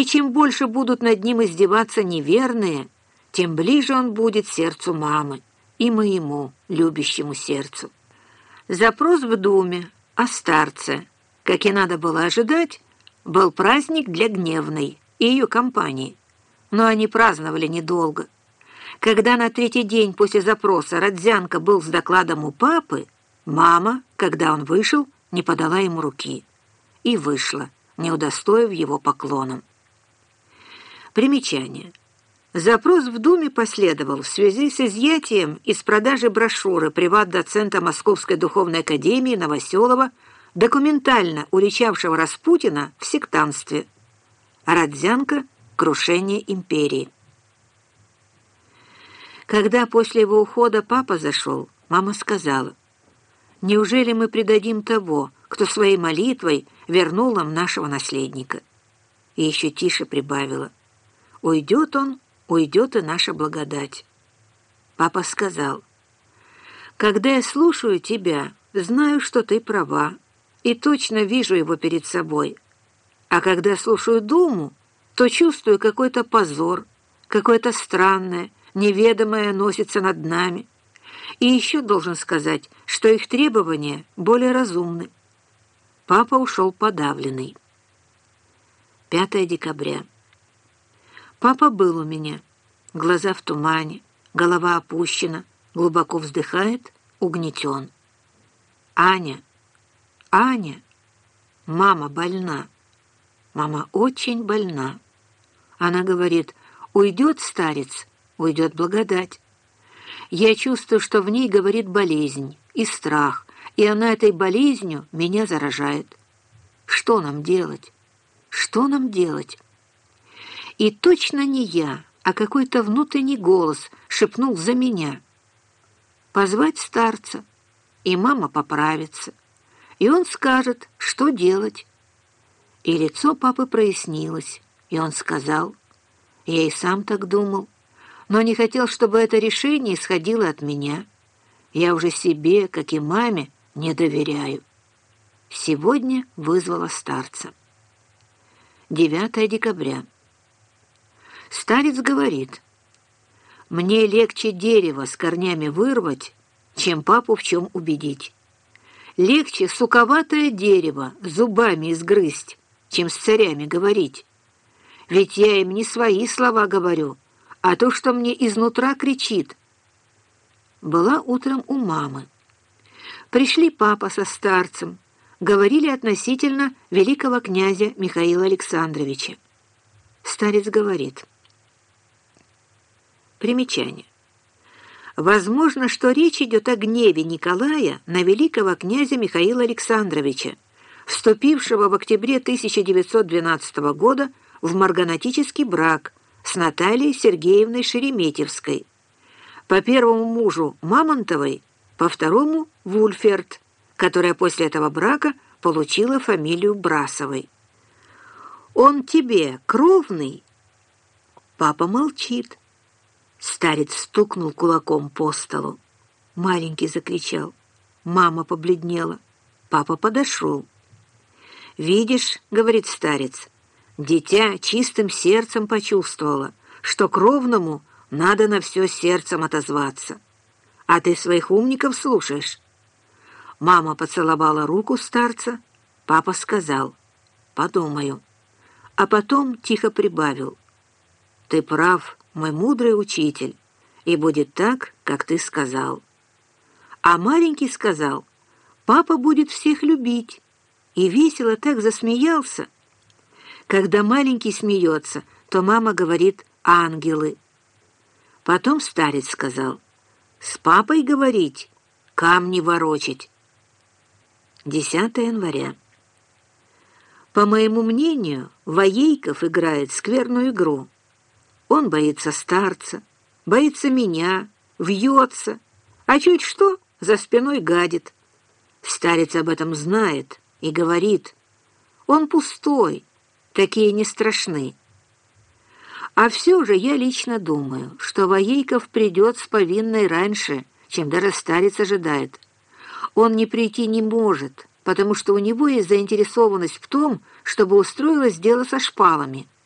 И чем больше будут над ним издеваться неверные, тем ближе он будет сердцу мамы и моему любящему сердцу. Запрос в Думе о старце, как и надо было ожидать, был праздник для Гневной и ее компании. Но они праздновали недолго. Когда на третий день после запроса Родзянко был с докладом у папы, мама, когда он вышел, не подала ему руки. И вышла, не удостоив его поклоном. Примечание. Запрос в Думе последовал в связи с изъятием из продажи брошюры приват-доцента Московской духовной академии Новоселова, документально уличавшего Распутина в сектанстве. Родзянко «Крушение империи». Когда после его ухода папа зашел, мама сказала, «Неужели мы предадим того, кто своей молитвой вернул нам нашего наследника?» И еще тише прибавила, «Уйдет он, уйдет и наша благодать». Папа сказал, «Когда я слушаю тебя, знаю, что ты права, и точно вижу его перед собой. А когда слушаю Думу, то чувствую какой-то позор, какое-то странное, неведомое носится над нами. И еще должен сказать, что их требования более разумны. Папа ушел подавленный. 5 декабря. Папа был у меня. Глаза в тумане, голова опущена, глубоко вздыхает, угнетен. Аня, Аня, мама больна. Мама очень больна. Она говорит, уйдет старец, уйдет благодать. Я чувствую, что в ней говорит болезнь и страх, и она этой болезнью меня заражает. Что нам делать? Что нам делать? И точно не я, а какой-то внутренний голос шепнул за меня. Позвать старца, и мама поправится, и он скажет, что делать. И лицо папы прояснилось, и он сказал, я и сам так думал, но не хотел, чтобы это решение исходило от меня. Я уже себе, как и маме, не доверяю. Сегодня вызвала старца. 9 декабря. Старец говорит, «Мне легче дерево с корнями вырвать, чем папу в чем убедить. Легче суковатое дерево зубами изгрызть, чем с царями говорить. Ведь я им не свои слова говорю, а то, что мне изнутра кричит. Была утром у мамы. Пришли папа со старцем, говорили относительно великого князя Михаила Александровича. Старец говорит. Примечание. Возможно, что речь идет о гневе Николая на великого князя Михаила Александровича, вступившего в октябре 1912 года в марганатический брак с Натальей Сергеевной Шереметьевской. По первому мужу Мамонтовой, по второму – Вульферт, которая после этого брака получила фамилию Брасовой. «Он тебе кровный?» Папа молчит. Старец стукнул кулаком по столу. Маленький закричал. Мама побледнела. Папа подошел. «Видишь, — говорит старец, — Дитя чистым сердцем почувствовало, что кровному надо на все сердцем отозваться. А ты своих умников слушаешь. Мама поцеловала руку старца, папа сказал «Подумаю». А потом тихо прибавил «Ты прав, мой мудрый учитель, и будет так, как ты сказал». А маленький сказал «Папа будет всех любить», и весело так засмеялся, когда маленький смеется, то мама говорит «ангелы». Потом старец сказал «С папой говорить, камни ворочать». 10 января. По моему мнению, Воейков играет скверную игру. Он боится старца, боится меня, вьется, а чуть что за спиной гадит. Старец об этом знает и говорит, он пустой, такие не страшны. А все же я лично думаю, что Воейков придет с повинной раньше, чем даже старец ожидает. Он не прийти не может, потому что у него есть заинтересованность в том, чтобы устроилось дело со шпалами –